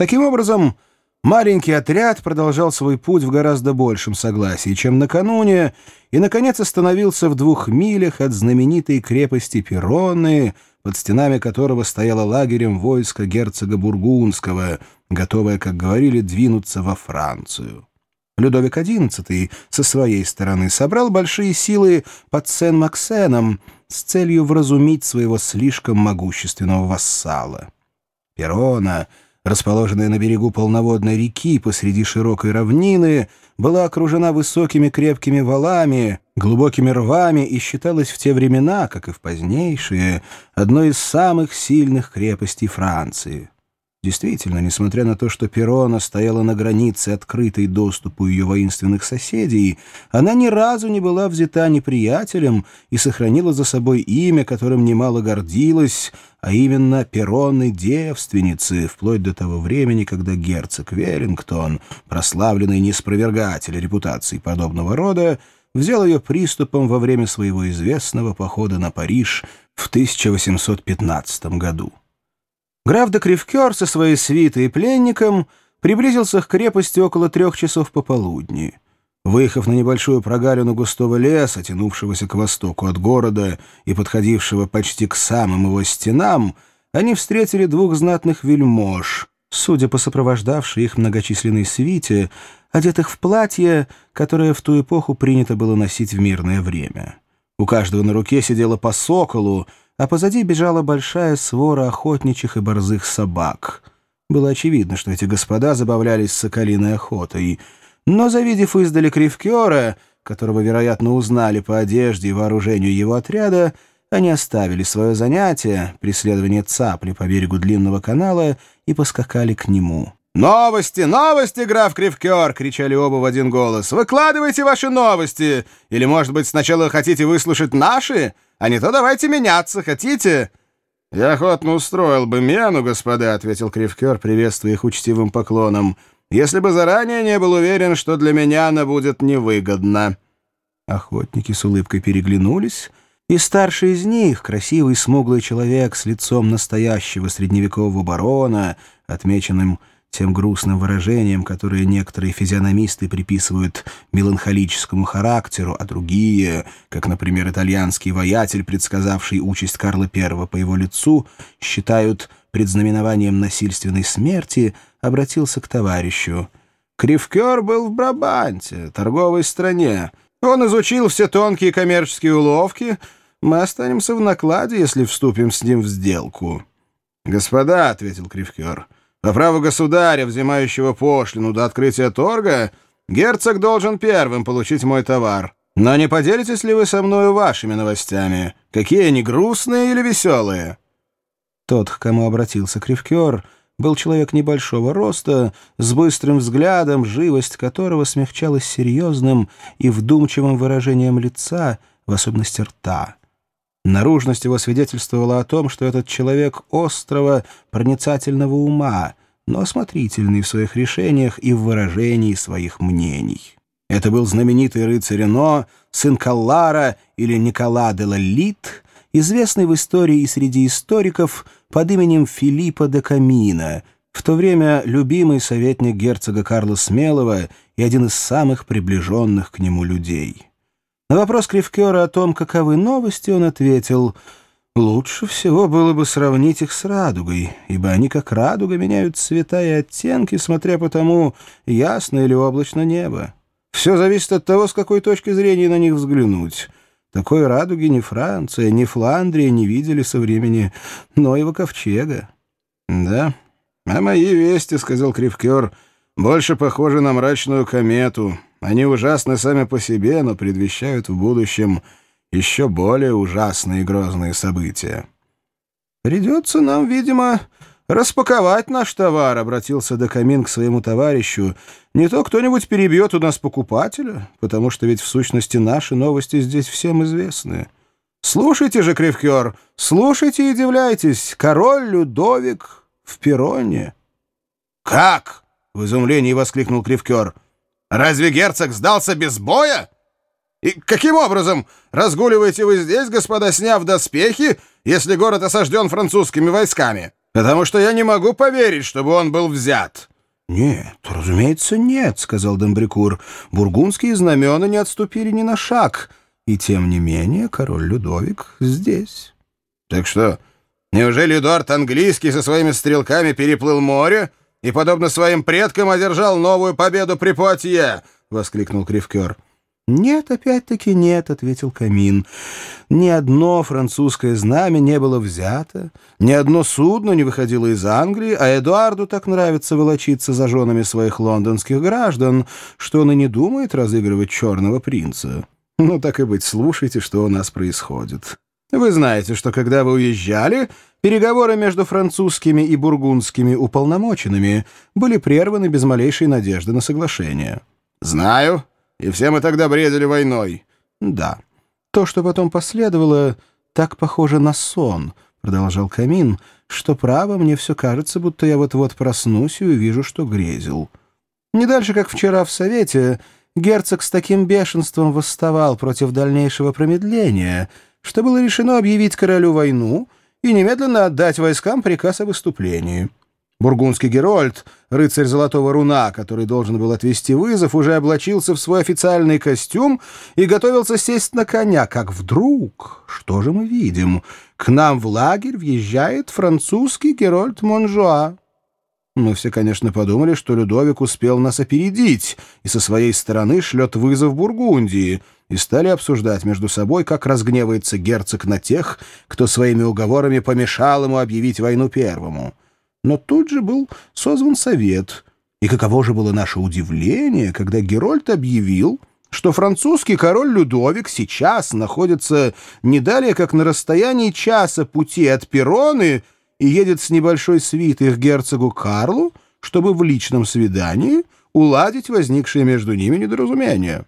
Таким образом, маленький отряд продолжал свой путь в гораздо большем согласии, чем накануне, и, наконец, остановился в двух милях от знаменитой крепости Перроны, под стенами которого стояло лагерем войско герцога Бургундского, готовое, как говорили, двинуться во Францию. Людовик XI со своей стороны собрал большие силы под Сен-Максеном с целью вразумить своего слишком могущественного вассала. Перона, расположенная на берегу полноводной реки посреди широкой равнины, была окружена высокими крепкими валами, глубокими рвами и считалась в те времена, как и в позднейшие, одной из самых сильных крепостей Франции. Действительно, несмотря на то, что Перона стояла на границе открытой доступу ее воинственных соседей, она ни разу не была взята неприятелем и сохранила за собой имя, которым немало гордилась, а именно Пероны девственницы, вплоть до того времени, когда герцог Веллингтон, прославленный неспровергатель репутации подобного рода, взял ее приступом во время своего известного похода на Париж в 1815 году. Граф де Кривкер со своей свитой и пленником приблизился к крепости около трех часов пополудни. Выехав на небольшую прогалину густого леса, тянувшегося к востоку от города и подходившего почти к самым его стенам, они встретили двух знатных вельмож, судя по сопровождавшей их многочисленной свите, одетых в платье, которое в ту эпоху принято было носить в мирное время. У каждого на руке сидело по соколу, а позади бежала большая свора охотничьих и борзых собак. Было очевидно, что эти господа забавлялись соколиной охотой. Но, завидев издали Кривкера, которого, вероятно, узнали по одежде и вооружению его отряда, они оставили свое занятие, преследование цапли по берегу длинного канала, и поскакали к нему. «Новости, новости, граф Кривкер!» — кричали оба в один голос. «Выкладывайте ваши новости! Или, может быть, сначала хотите выслушать наши?» А не то давайте меняться, хотите?» «Я охотно устроил бы мену, господа», — ответил Кривкер, приветствуя их учтивым поклоном, «если бы заранее не был уверен, что для меня она будет невыгодна». Охотники с улыбкой переглянулись, и старший из них, красивый смуглый человек с лицом настоящего средневекового барона, отмеченным тем грустным выражением, которое некоторые физиономисты приписывают меланхолическому характеру, а другие, как, например, итальянский воятель, предсказавший участь Карла I по его лицу, считают предзнаменованием насильственной смерти, обратился к товарищу. «Кривкер был в Брабанте, торговой стране. Он изучил все тонкие коммерческие уловки. Мы останемся в накладе, если вступим с ним в сделку». «Господа», — ответил Кривкер, — по праву государя, взимающего пошлину до открытия торга, герцог должен первым получить мой товар. Но не поделитесь ли вы со мною вашими новостями? Какие они, грустные или веселые?» Тот, к кому обратился Кривкер, был человек небольшого роста, с быстрым взглядом, живость которого смягчалась серьезным и вдумчивым выражением лица, в особенности рта. Наружность его свидетельствовала о том, что этот человек острого, проницательного ума, но осмотрительный в своих решениях и в выражении своих мнений. Это был знаменитый рыцарь Рено, сын Каллара или Никола де Лалит, известный в истории и среди историков под именем Филиппа де Камина, в то время любимый советник герцога Карла Смелого и один из самых приближенных к нему людей. На вопрос Кривкера о том, каковы новости, он ответил, «Лучше всего было бы сравнить их с радугой, ибо они, как радуга, меняют цвета и оттенки, смотря по тому, ясно или облачно небо. Все зависит от того, с какой точки зрения на них взглянуть». Такой радуги ни Франция, ни Фландрия не видели со времени Ноева ковчега. — Да, а мои вести, — сказал Кривкер, — больше похожи на мрачную комету. Они ужасны сами по себе, но предвещают в будущем еще более ужасные и грозные события. «Придется нам, видимо, распаковать наш товар», — обратился Докамин к своему товарищу. «Не то кто-нибудь перебьет у нас покупателя, потому что ведь в сущности наши новости здесь всем известны. Слушайте же, Кривкер, слушайте и удивляйтесь. Король Людовик в Пероне». «Как?» — в изумлении воскликнул Кривкер. Разве герцог сдался без боя? И каким образом разгуливаете вы здесь, господа, сняв доспехи, если город осажден французскими войсками? потому что я не могу поверить, чтобы он был взят». «Нет, разумеется, нет», — сказал Домбрикур. «Бургундские знамена не отступили ни на шаг, и тем не менее король Людовик здесь». «Так что, неужели Эдуард Английский со своими стрелками переплыл море и, подобно своим предкам, одержал новую победу при Пуатье?» — воскликнул Кривкер. «Нет, опять-таки нет», — ответил Камин. «Ни одно французское знамя не было взято, ни одно судно не выходило из Англии, а Эдуарду так нравится волочиться за женами своих лондонских граждан, что он и не думает разыгрывать черного принца. Ну, так и быть, слушайте, что у нас происходит. Вы знаете, что когда вы уезжали, переговоры между французскими и бургундскими уполномоченными были прерваны без малейшей надежды на соглашение». «Знаю», и все мы тогда бредили войной. Да. То, что потом последовало, так похоже на сон, продолжал Камин, что право мне все кажется, будто я вот-вот проснусь и увижу, что грезил. Не дальше, как вчера в Совете, герцог с таким бешенством восставал против дальнейшего промедления, что было решено объявить королю войну и немедленно отдать войскам приказ о выступлении. Бургундский Герольд, рыцарь Золотого Руна, который должен был отвести вызов, уже облачился в свой официальный костюм и готовился сесть на коня, как вдруг, что же мы видим, к нам в лагерь въезжает французский Герольд Монжуа. Мы все, конечно, подумали, что Людовик успел нас опередить и со своей стороны шлет вызов Бургундии, и стали обсуждать между собой, как разгневается герцог на тех, кто своими уговорами помешал ему объявить войну первому. Но тут же был созван совет. И каково же было наше удивление, когда Герольд объявил, что французский король Людовик сейчас находится не далее, как на расстоянии часа пути от Перроны и едет с небольшой свитой к герцогу Карлу, чтобы в личном свидании уладить возникшее между ними недоразумение.